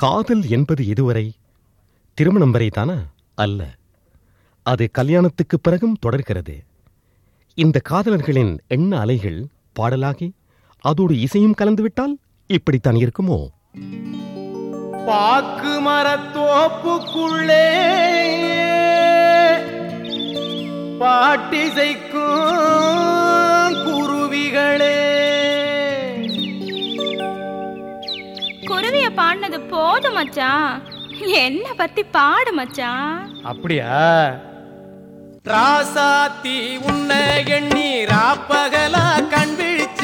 காதல் என்பது எதுவரை திருமணம் வரை தானா அல்ல. அது கல்யாணத்துக்கு பிறகும் தொடர்கிறது. இந்த காதலர்களின் எண்ண அலைகள் பாடலாகி அதோடு இசையும் கலந்துவிட்டால் இப்படித்தான் இருக்குமோ? பாக்கு மரத்தோப்புக்குள்ளே பாட்டிசைக்கும் போதும் மச்சான். என்ன பத்தி பாடு மச்சான். அப்படியா? ராசாத்தி உன்னை எண்ணி ராப்பகலா கண் விழிச்ச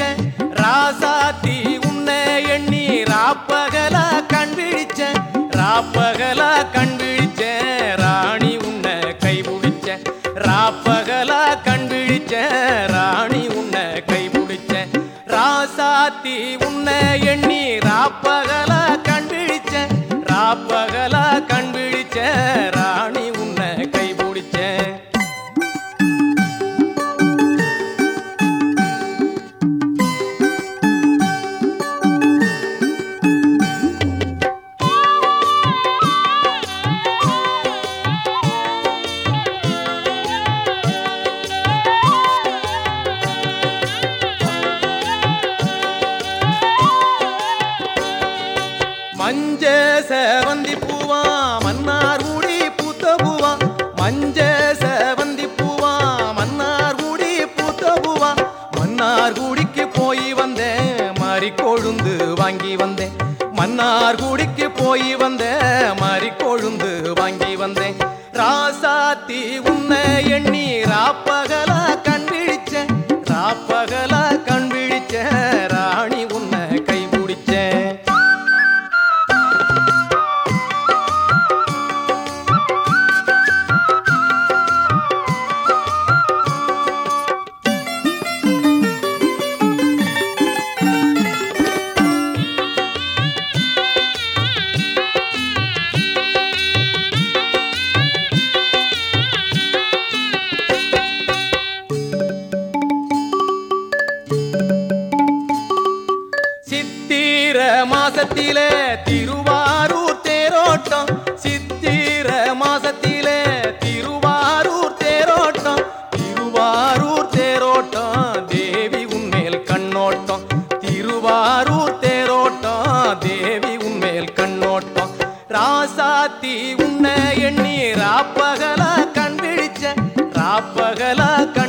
ராசாத்தி உன்னை எண்ணி ராப்பகலா கண் விழிச்ச ராப்பகலா கண் விழிச்ச ராணி உன்னை கை பிடிச்ச ராப்பகலா கண் விழிச்ச ராணி உன்னை கை பிடிச்ச ராசாத்தி உன்னை எண்ணி ராப்பகலா ராப்பகலா வந்தேன் வாங்கி வந்தேன். மன்னார் குடிக்கு போய் வந்த மாறி வாங்கி வந்தேன். ராசாத்தி உன் மாசத்திலே திருவாரூர் தேரோட்டம். சித்திர மாசத்திலே திருவாரூர் தேரோட்டம். திருவாரூர் தேரோட்டம் தேவி உண்மையில் கண்ணோட்டம். திருவாரூர் தேரோட்டம் தேவி உண்மையில் கண்ணோட்டம். ராசாத்தி உன்னை எண்ணி ராப்பகலா கண் விழிச்ச ராப்பகலா கண்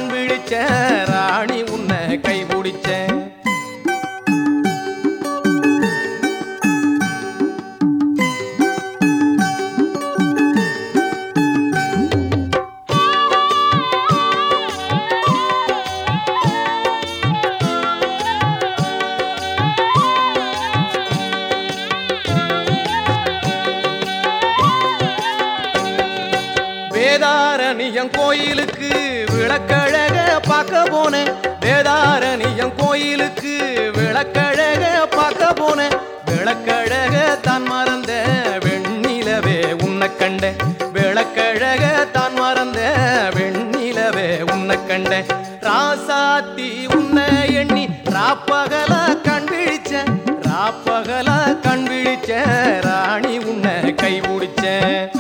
வேதாரணியம் கோயிலுக்கு விளக்கழக பார்க்க போனேன். வேதாரணியம் கோயிலுக்கு விளக்கழக பார்க்க போனேன். விளக்கழக தான் மறந்த வெண்ணிலவே உன்னை கண்ட விளக்கழக தான் மறந்த வெண்ணிலவே உன்னை கண்ட ராசாத்தி உன்னை எண்ணி ராப்பகலா கண் விழிச்ச ராப்பகலா கண் விழிச்ச ராணி உன்னை கை பிடிச்சேன்.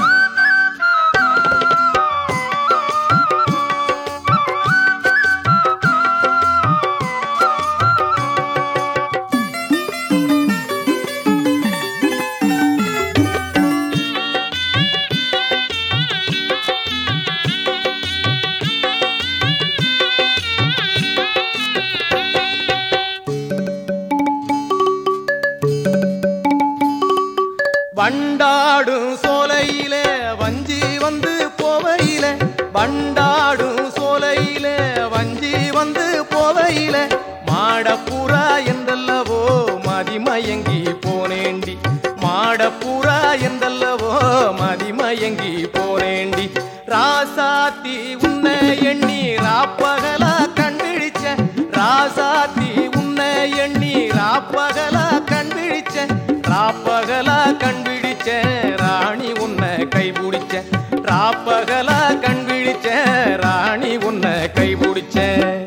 வண்டாடும் சோலையிலே வஞ்சி வந்து போவையிலே. வண்டாடும் சோலையிலே வஞ்சி வந்து போவையிலே. மாடப்புறா என்றல்லவோ மதிமயங்கி போனேண்டி. மாடப்புறா என்றல்லவோ மதிமயங்கி போனேண்டி. ராசாத்தி உன்னை எண்ணி ராப்பகலா கண் ராசாத்தி உன்னை எண்ணி ராப்பகலா ராப்பகலா